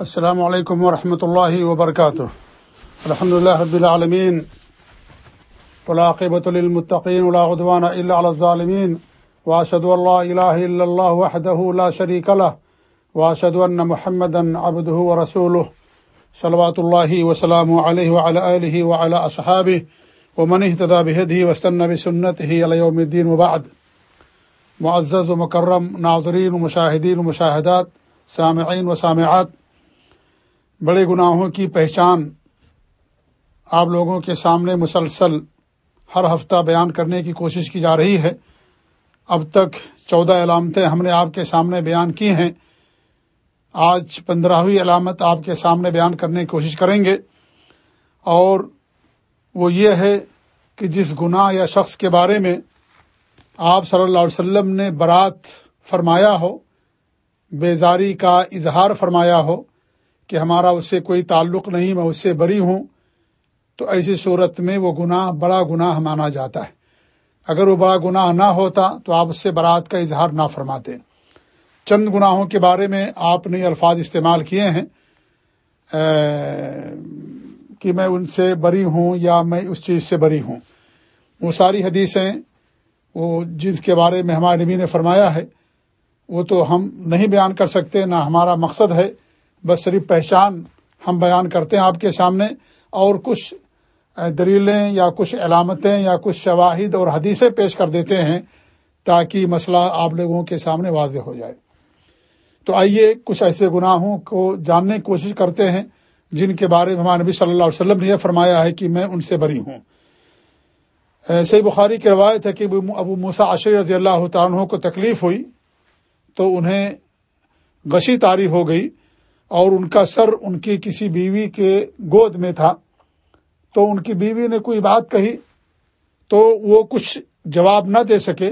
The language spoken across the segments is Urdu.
السلام علیکم ورحمۃ اللہ وبرکاتہ۔ الحمد اللہ رب العالمین۔ ولاقبۃ المطقین عدوان الا الظالمین۔ واشهد ان لا اله الا الله وحده لا شريك له واشهد ان محمد محمدا عبده ورسوله صلوات الله وسلامه عليه وعلى اله وعلى اصحابه ومن اهتدى بهديه واستنى بسنته الى يوم الدين وبعد۔ معزز ومكرم ناظرين ومشاهدين ومشاهدات سامعين وسامعات بڑے گناہوں کی پہچان آپ لوگوں کے سامنے مسلسل ہر ہفتہ بیان کرنے کی کوشش کی جا رہی ہے۔ اب تک چودہ علامتیں ہم نے آپ کے سامنے بیان کی ہیں۔ آج پندرہویں علامت آپ کے سامنے بیان کرنے کی کوشش کریں گے۔ اور وہ یہ ہے کہ جس گناہ یا شخص کے بارے میں آپ صلی اللہ علیہ وسلم نے برات فرمایا ہو، بیزاری کا اظہار فرمایا ہو کہ ہمارا اس سے کوئی تعلق نہیں، میں اس سے بری ہوں، تو ایسی صورت میں وہ گناہ، بڑا گناہ مانا جاتا ہے۔ اگر وہ بڑا گناہ نہ ہوتا تو آپ اس سے برات کا اظہار نہ فرماتے۔ چند گناہوں کے بارے میں آپ نے الفاظ استعمال کیے ہیں کہ میں ان سے بری ہوں یا میں اس چیز سے بری ہوں۔ وہ ساری حدیثیں، وہ جس کے بارے میں ہمارے نبی نے فرمایا ہے، وہ تو ہم نہیں بیان کر سکتے، نہ ہمارا مقصد ہے۔ بس صرف پہچان ہم بیان کرتے ہیں آپ کے سامنے اور کچھ دلیلیں یا کچھ علامتیں یا کچھ شواہد اور حدیثیں پیش کر دیتے ہیں تاکہ مسئلہ آپ لوگوں کے سامنے واضح ہو جائے۔ تو آئیے کچھ ایسے گناہوں کو جاننے کی کوشش کرتے ہیں جن کے بارے میں ہمارے نبی صلی اللہ علیہ وسلم نے یہ فرمایا ہے کہ میں ان سے بری ہوں۔ ایسے بخاری کی روایت ہے کہ ابو موسا عشر رضی اللہ تعالیٰ کو تکلیف ہوئی تو انہیں غشی تاری ہو گئی۔ اور ان کا سر ان کی کسی بیوی کے گود میں تھا۔ تو ان کی بیوی نے کوئی بات کہی تو وہ کچھ جواب نہ دے سکے،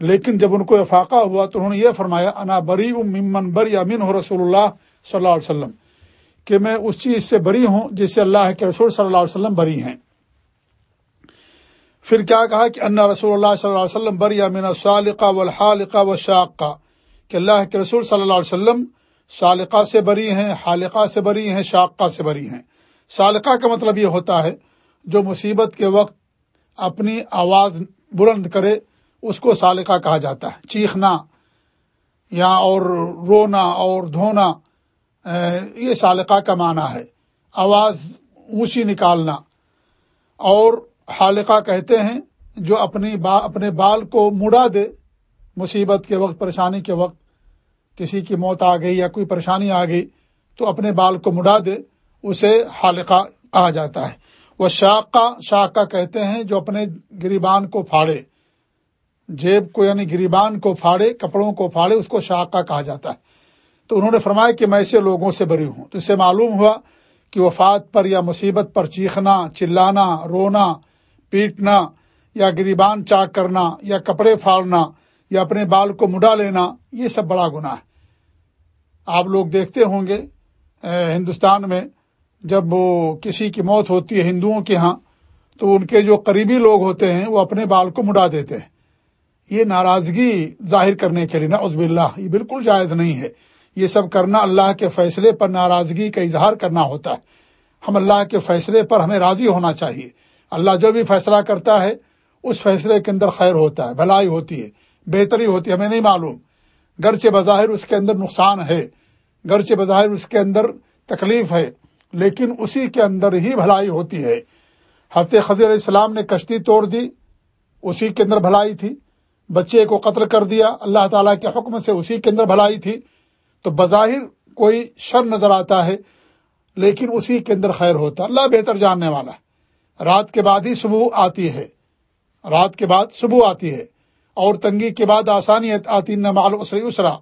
لیکن جب ان کو افاقہ ہوا تو انہوں نے یہ فرمایا، انا بری ممن بری امین ہو رسول اللہ صلی اللہ علیہ وسلم، کہ میں اس چیز سے بری ہوں جس سے اللہ کے رسول صلی اللہ علیہ وسلم بری ہیں۔ پھر کیا کہا کہ انا رسول اللہ صلی اللہ علیہ وسلم بری امین صالقہ والحالقہ و کہ اللہ کے رسول صلی اللہ علیہ وسلم سالقہ سے بری ہیں، حالقہ سے بری ہیں، شاقہ سے بری ہیں۔ سالقہ کا مطلب یہ ہوتا ہے، جو مصیبت کے وقت اپنی آواز بلند کرے، اس کو سالقہ کہا جاتا ہے۔ چیخنا یا اور رونا اور دھونا یہ سالقہ کا معنی ہے۔ آواز اونچی نکالنا۔ اور حالقہ کہتے ہیں، جو اپنی با، اپنے بال کو مڑا دے، مصیبت کے وقت، پریشانی کے وقت کسی کی موت آ گئی یا کوئی پریشانی آ گئی تو اپنے بال کو مڑا دے، اسے حالقہ کہا جاتا ہے۔ وہ شاقہ شاقہ کہتے ہیں جو اپنے گریبان کو پھاڑے۔ جیب کو یعنی گریبان کو پھاڑے، کپڑوں کو پھاڑے، اس کو شاقہ کہا جاتا ہے۔ تو انہوں نے فرمایا کہ میں ایسے لوگوں سے بری ہوں۔ تو اس سے معلوم ہوا کہ وفات پر یا مصیبت پر چیخنا، چلانا، رونا، پیٹنا یا گریبان چاک کرنا یا کپڑے پھاڑنا یا اپنے بال کو مڈا لینا، یہ سب بڑا گناہ ہے۔ آپ لوگ دیکھتے ہوں گے ہندوستان میں جب وہ کسی کی موت ہوتی ہے ہندوؤں کے ہاں تو ان کے جو قریبی لوگ ہوتے ہیں، وہ اپنے بال کو مڈا دیتے ہیں۔ یہ ناراضگی ظاہر کرنے کے لیے نا عزب اللہ یہ بالکل جائز نہیں ہے۔ یہ سب کرنا اللہ کے فیصلے پر ناراضگی کا اظہار کرنا ہوتا ہے۔ ہم اللہ کے فیصلے پر ہمیں راضی ہونا چاہیے۔ اللہ جو بھی فیصلہ کرتا ہے، اس فیصلے کے اندر خیر ہوتا ہے، بھلائی ہوتی ہے۔ بہتری ہوتی ہے، ہمیں نہیں معلوم۔ گرچہ بظاہر اس کے اندر نقصان ہے، گرچہ بظاہر اس کے اندر تکلیف ہے، لیکن اسی کے اندر ہی بھلائی ہوتی ہے۔ حضرت خضر علیہ السلام نے کشتی توڑ دی، اسی کے اندر بھلائی تھی۔ بچے کو قتل کر دیا، اللہ تعالیٰ کے حکم سے اسی کے اندر بھلائی تھی۔ تو بظاہر کوئی شر نظر آتا ہے، لیکن اسی کے اندر خیر ہوتا۔ اللہ بہتر جاننے والا۔ ہے رات کے بعد ہی صبح آتی ہے۔ رات کے بعد صبح آتی ہے۔ اور تنگی کے بعد آسانی آتی نمال اسری اسرا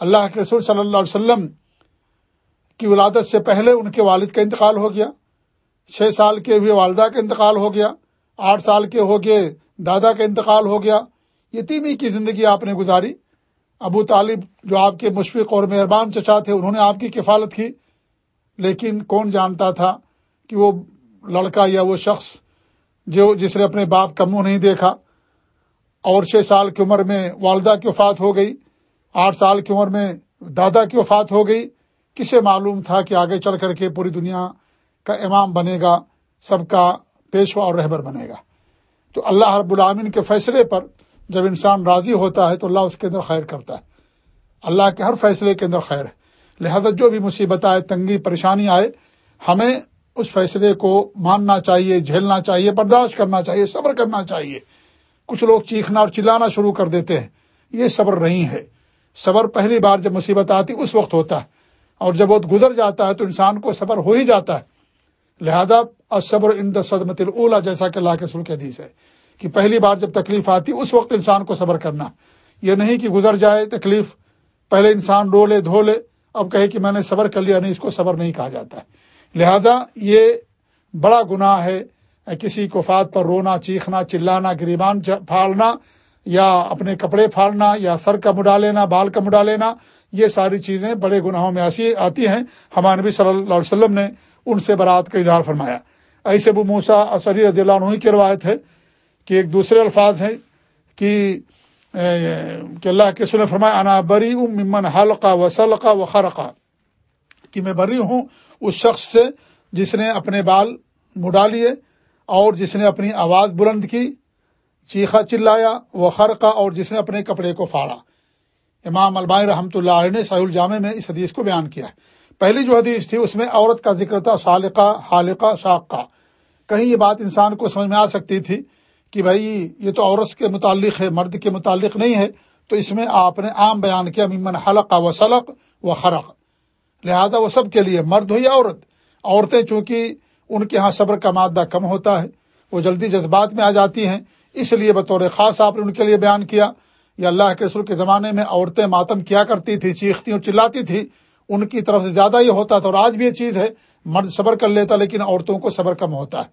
اللہ کے رسول صلی اللہ علیہ وسلم کی ولادت سے پہلے ان کے والد کا انتقال ہو گیا۔ چھ سال کے ہوئے والدہ کا انتقال ہو گیا۔ آٹھ سال کے ہو گئے دادا کا انتقال ہو گیا۔ یتیمی کی زندگی آپ نے گزاری۔ ابو طالب جو آپ کے مشفق اور مہربان چچا تھے، انہوں نے آپ کی کفالت کی۔ لیکن کون جانتا تھا کہ وہ لڑکا یا وہ شخص جو جس نے اپنے باپ کا منہ نہیں دیکھا اور چھ سال کی عمر میں والدہ کی وفات ہو گئی، آٹھ سال کی عمر میں دادا کی وفات ہو گئی۔ کسے معلوم تھا کہ آگے چل کر کے پوری دنیا کا امام بنے گا، سب کا پیشوا اور رہبر بنے گا۔ تو اللہ رب العامن کے فیصلے پر جب انسان راضی ہوتا ہے تو اللہ اس کے اندر خیر کرتا ہے۔ اللہ کے ہر فیصلے کے اندر خیر ہے۔ لہذا جو بھی مصیبت آئے، تنگی، پریشانی آئے، ہمیں اس فیصلے کو ماننا چاہیے، جھیلنا چاہیے، برداشت کرنا چاہیے، صبر کرنا چاہیے۔ کچھ لوگ چیخنا اور چلانا شروع کر دیتے ہیں۔ یہ صبر نہیں ہے۔ صبر پہلی بار جب مصیبت آتی اس وقت ہوتا ہے۔ اور جب وہ گزر جاتا ہے تو انسان کو صبر ہو ہی جاتا ہے۔ لہذا صبر ان صدمت اولا جیسا کہ اللہ کے سر کے حدیث ہے کہ پہلی بار جب تکلیف آتی اس وقت انسان کو صبر کرنا۔ یہ نہیں کہ گزر جائے تکلیف، پہلے انسان رو لے، دھو لے، اب کہے کہ میں نے صبر کر لیا، نہیں، اس کو صبر نہیں کہا جاتا ہے۔ لہذا یہ بڑا گناہ ہے۔ کسی کو فات پر رونا، چیخنا، چلانا، گریبان پھاڑنا یا اپنے کپڑے پھاڑنا یا سر کا مڈا لینا، بال کا مڈا لینا، یہ ساری چیزیں بڑے گناہوں میں ایسی آتی ہیں۔ ہمارے نبی صلی اللہ علیہ وسلم نے ان سے برات کا اظہار فرمایا۔ ایسے ابو موسا اصری رضی اللہ عنہ کی روایت ہے کہ ایک دوسرے الفاظ ہیں کہ کہ اللہ کے سن فرمایا، انا بری ممن حلقہ و سلقہ و خرقہ کہ میں بری ہوں اس شخص سے جس نے اپنے بال مڈا لیے اور جس نے اپنی آواز بلند کی، چیخا چلایا، وہ خرقہ اور جس نے اپنے کپڑے کو پھاڑا۔ امام البائی رحمۃ اللہ علیہ نے سعی الجامع میں اس حدیث کو بیان کیا پہلی جو حدیث تھی، اس میں عورت کا ذکر تھا، سالقہ، حالقہ، شاقہ۔ کہیں یہ بات انسان کو سمجھ میں آ سکتی تھی کہ بھائی، یہ تو عورت کے متعلق ہے، مرد کے متعلق نہیں ہے، تو اس میں آپ نے عام بیان کیا، ممن حلق و سلق و خرق۔ لہذا وہ سب کے لیے مرد ہو یا عورت؟ عورتیں چونکہ ان کے ہاں صبر کا مادہ کم ہوتا ہے۔ وہ جلدی جذبات میں آ جاتی ہیں۔ اس لیے بطور خاص آپ نے ان کے لیے بیان کیا۔ یا اللہ کے رسول کے زمانے میں عورتیں ماتم کیا کرتی تھی چیختی اور چلاتی تھی ان کی طرف سے زیادہ یہ ہوتا تھا اور آج بھی یہ چیز ہے، مرد صبر کر لیتا لیکن عورتوں کو صبر کم ہوتا ہے۔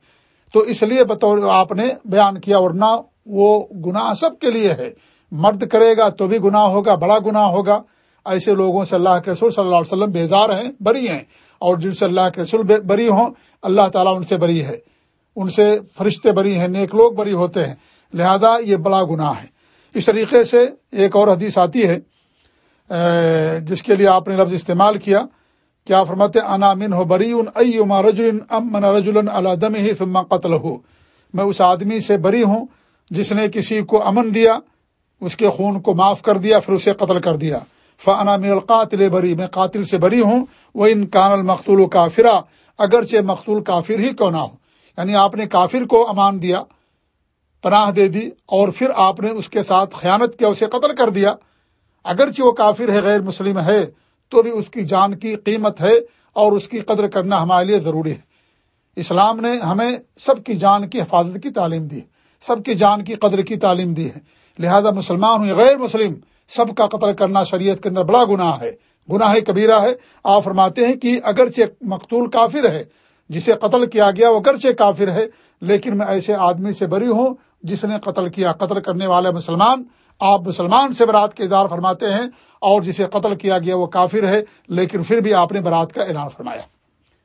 تو اس لیے بطور آپ نے بیان کیا اور نہ وہ گناہ سب کے لیے ہے۔ مرد کرے گا تو بھی گناہ ہوگا، بڑا گناہ ہوگا۔ ایسے لوگوں سے اللہ کے رسول صلی اللہ علیہ وسلم بیزار ہیں، بری ہیں۔ اور جن سے اللہ کے رسول بری ہوں، اللہ تعالیٰ ان سے بری ہے۔ ان سے فرشتے بری ہیں، نیک لوگ بری ہوتے ہیں۔ لہذا یہ بڑا گناہ ہے۔ اس طریقے سے ایک اور حدیث آتی ہے جس کے لیے آپ نے لفظ استعمال کیا۔ کیا فرماتے انا من ہو بری ان اما رجول امن رجول اللہ ہی فما قتل ہو میں اس آدمی سے بری ہوں جس نے کسی کو امن دیا، اس کے خون کو معاف کر دیا، پھر اسے قتل کر دیا۔ فنا من القاتل بری میں قاتل سے بری ہوں وہ ان کان المختول و کافرا اگرچہ مختول کافر ہی کیوں نہ ہو۔ یعنی آپ نے کافر کو امان دیا، پناہ دے دی، اور پھر آپ نے اس کے ساتھ خیانت کیا، اسے قتل کر دیا۔ اگرچہ وہ کافر ہے، غیر مسلم ہے، تو بھی اس کی جان کی قیمت ہے، اور اس کی قدر کرنا ہمارے لیے ضروری ہے۔ اسلام نے ہمیں سب کی جان کی حفاظت کی تعلیم دی، سب کی جان کی قدر کی تعلیم دی ہے۔ لہذا مسلمان ہوئے غیر مسلم سب کا قتل کرنا شریعت کے اندر بڑا گناہ ہے۔ گناہ کبیرہ ہے۔ آپ فرماتے ہیں کہ اگرچہ مقتول کافر ہے، جسے قتل کیا گیا، وہ اگرچہ کافر ہے، لیکن میں ایسے آدمی سے بری ہوں جس نے قتل کیا۔ قتل کرنے والے مسلمان، آپ مسلمان سے برات کا اظہار فرماتے ہیں اور جسے قتل کیا گیا، وہ کافر ہے، لیکن پھر بھی آپ نے برات کا اعلان فرمایا۔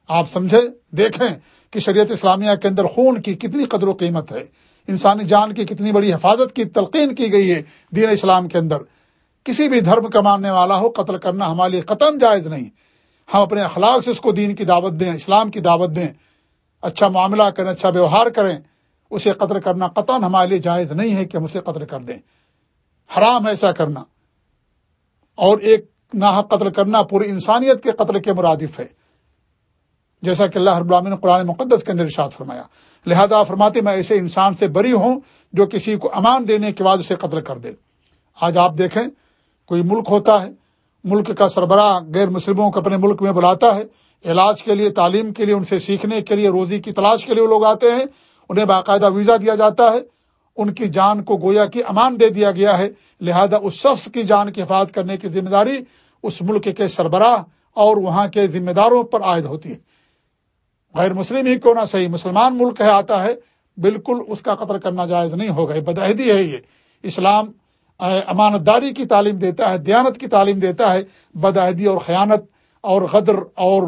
آپ سمجھے دیکھیں کہ شریعت اسلامیہ کے اندر خون کی کتنی قدر و قیمت ہے۔ انسانی جان کی کتنی بڑی حفاظت کی، تلقین کی گئی ہے دین اسلام کے اندر۔ کسی بھی دھرم کا ماننے والا ہو، قتل کرنا ہمارے لیے قتل جائز نہیں۔ ہم اپنے اخلاق سے اس کو دین کی دعوت دیں، اسلام کی دعوت دیں اچھا معاملہ کریں اچھا ویوہار کریں، اسے قتل کرنا قطن ہمارے لیے جائز نہیں ہے کہ ہم اسے قتل کر دیں۔ حرام ایسا کرنا۔ اور ایک ناحق قتل کرنا پوری انسانیت کے قتل کے مرادف ہے۔ جیسا کہ اللہ رب العالمین نے قرآن مقدس کے اندر ارشاد فرمایا۔ لہذا فرماتے میں ایسے انسان سے بری ہوں جو کسی کو امان دینے کے بعد اسے قتل کر دے۔ آج آپ دیکھیں کوئی ملک ہوتا ہے، ملک کا سربراہ غیر مسلموں کو اپنے ملک میں بلاتا ہے، علاج کے لیے، تعلیم کے لیے، ان سے سیکھنے کے لیے، روزی کی تلاش کے لیے لوگ آتے ہیں، انہیں باقاعدہ ویزا دیا جاتا ہے، ان کی جان کو گویا کی امان دے دیا گیا ہے، لہذا اس شخص کی جان کی حفاظت کرنے کی ذمہ داری اس ملک کے سربراہ اور وہاں کے ذمہ داروں پر عائد ہوتی ہے۔ غیر مسلم ہی کیوں نہ صحیح، مسلمان ملک ہے، آتا ہے، بالکل اس کا قتل کرنا جائز نہیں ہوگا بدعہدی ہے یہ۔ اسلام امانت داری کی تعلیم دیتا ہے، دیانت کی تعلیم دیتا ہے، بدعہدی اور خیانت اور غدر اور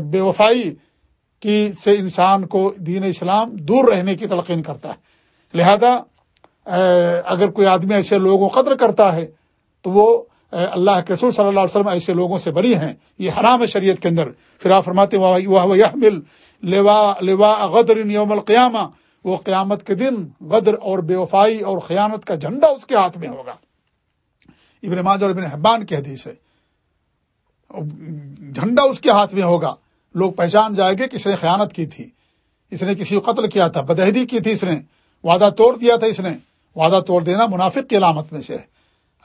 بے وفائی کی سے انسان کو دین اسلام دور رہنے کی تلقین کرتا ہے۔ لہذا اگر کوئی آدمی ایسے لوگوں قدر کرتا ہے، تو وہ اللہ کے رسول صلی اللہ علیہ وسلم ایسے لوگوں سے بری ہیں۔ یہ حرام ہے شریعت کے اندر۔ پھر آپ فرماتے غدر یوم القیامہ وہ قیامت کے دن غدر اور بے وفائی اور خیانت کا جھنڈا اس کے ہاتھ میں ہوگا۔ ابن ماج اور ابن حبان کی حدیث ہے۔ جھنڈا اس کے ہاتھ میں ہوگا۔ لوگ پہچان جائے گے کہ اس نے خیانت کی تھی۔ اس نے کسی کو قتل کیا تھا بدہدی کی تھی اس نے۔ وعدہ توڑ دیا تھا اس نے۔ وعدہ توڑ دینا منافق کی علامت میں سے ہے۔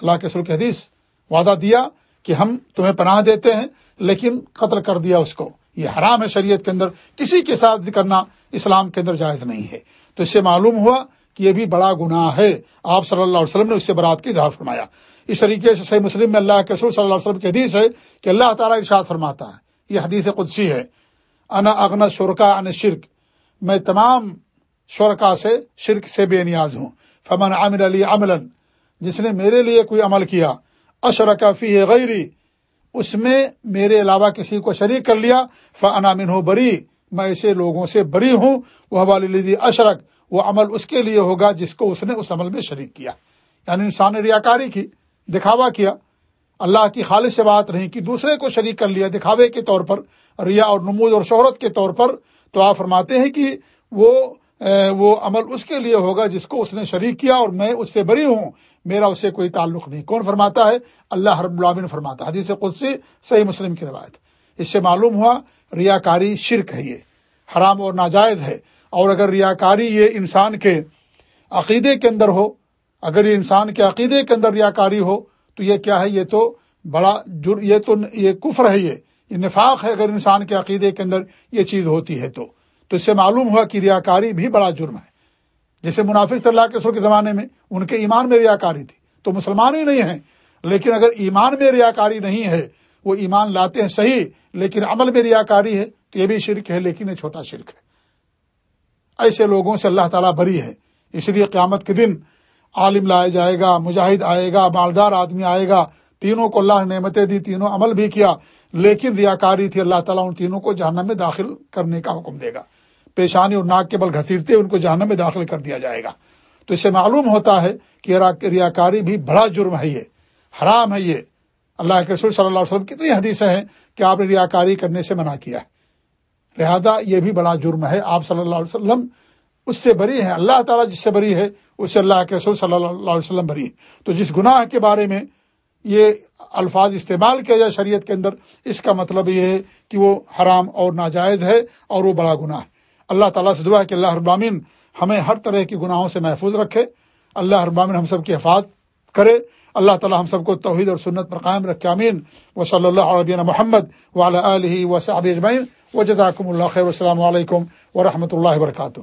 اللہ کے سر کی حدیث، وعدہ دیا کہ ہم تمہیں پناہ دیتے ہیں، لیکن قتل کر دیا اس کو۔ یہ حرام ہے شریعت کے اندر، کسی کے ساتھ کرنا اسلام کے اندر جائز نہیں ہے۔ تو اس سے معلوم ہوا کہ یہ بھی بڑا گناہ ہے۔ آپ صلی اللہ علیہ وسلم نے اس سے برات کی اظہار فرمایا۔ اس طریقے سے صحیح مسلم میں اللہ کے رسول صلی اللہ علیہ وسلم کی حدیث ہے کہ اللہ تعالیٰ ارشاد فرماتا ہے۔ یہ حدیث قدسی ہے۔ انا اغن شرکا ان شرک میں تمام شرکا سے شرک سے بے نیاز ہوں۔ فمن عامر علی عملن جس نے میرے لیے کوئی عمل کیا اشرکا فی غیری۔ اس میں میرے علاوہ کسی کو شریک کر لیا فنا من ہو بری، میں ایسے لوگوں سے بری ہوں وہ والی اشرک وہ عمل اس کے لیے ہوگا جس کو اس نے اس عمل میں شریک کیا۔ یعنی انسان نے ریاکاری کی، دکھاوا کیا۔ اللہ کی خالص سے بات نہیں کی دوسرے کو شریک کر لیا، دکھاوے کے طور پر، ریا اور نمود اور شہرت کے طور پر۔ تو آپ فرماتے ہیں کہ وہ وہ عمل اس کے لیے ہوگا جس کو اس نے شریک کیا اور میں اس سے بری ہوں۔ میرا اس سے کوئی تعلق نہیں۔ کون فرماتا ہے؟ اللہ رب العامن فرماتا حدیث قدسی صحیح مسلم کی روایت۔ اس سے معلوم ہوا ریاکاری شرک ہے یہ۔ حرام اور ناجائز ہے۔ اور اگر ریاکاری یہ انسان کے عقیدے کے اندر ہو، اگر یہ انسان کے عقیدے کے اندر ریاکاری ہو، تو یہ کیا ہے؟ یہ تو بڑا جر یہ تو یہ کفر ہے یہ۔ یہ نفاق ہے اگر انسان کے عقیدے کے اندر یہ چیز ہوتی ہے تو۔ تو اس سے معلوم ہوا کہ ریاکاری بھی بڑا جرم ہے۔ جیسے منافق اللہ کے سر کے زمانے میں، ان کے ایمان میں ریاکاری تھی۔ تو مسلمان ہی نہیں ہیں، لیکن اگر ایمان میں ریاکاری نہیں ہے، وہ ایمان لاتے ہیں صحیح، لیکن عمل میں ریاکاری ہے، تو یہ بھی شرک ہے، لیکن یہ چھوٹا شرک ہے۔ ایسے لوگوں سے اللہ تعالیٰ بری ہے۔ اس لیے قیامت کے دن عالم لایا جائے گا، مجاہد آئے گا، مالدار آدمی آئے گا۔ تینوں کو اللہ نے نعمتیں دی، تینوں عمل بھی کیا، لیکن ریاکاری تھی۔ اللہ تعالیٰ ان تینوں کو جہنم میں داخل کرنے کا حکم دے گا۔ پیشانی اور ناک کے بل گھسیٹتے ان کو جہنم میں داخل کر دیا جائے گا۔ تو اس سے معلوم ہوتا ہے کہ ریاکاری بھی بڑا جرم ہے یہ، حرام ہے یہ۔ اللہ کے رسول صلی اللہ علیہ وسلم کتنی حدیثیں ہیں کہ آپ نے ریاکاری کرنے سے منع کیا ہے۔ لہذا یہ بھی بڑا جرم ہے۔ آپ صلی اللہ علیہ وسلم اس سے بری ہے اللہ تعالیٰ جس سے بری ہے، اس سے اللہ کے رسول صلی اللہ علیہ وسلم بری ہے تو جس گناہ کے بارے میں یہ الفاظ استعمال کیا جائے شریعت کے اندر، اس کا مطلب یہ ہے کہ وہ حرام اور ناجائز ہے اور وہ بڑا گناہ ہے۔ اللہ تعالیٰ سے دعا ہے کہ اللہ ابامین ہمیں ہر طرح کی گناہوں سے محفوظ رکھے۔ اللہ ابامن ہم سب کی حفاظت کرے۔ اللہ تعالیٰ ہم سب کو توحید اور سنت پر قائم رکھے امین و صلی اللہ علیہ محمد و علیہ و اجمعین۔ و جزاکم اللہ خیر۔ السلام علیکم و رحمۃ اللہ وبرکاتہ۔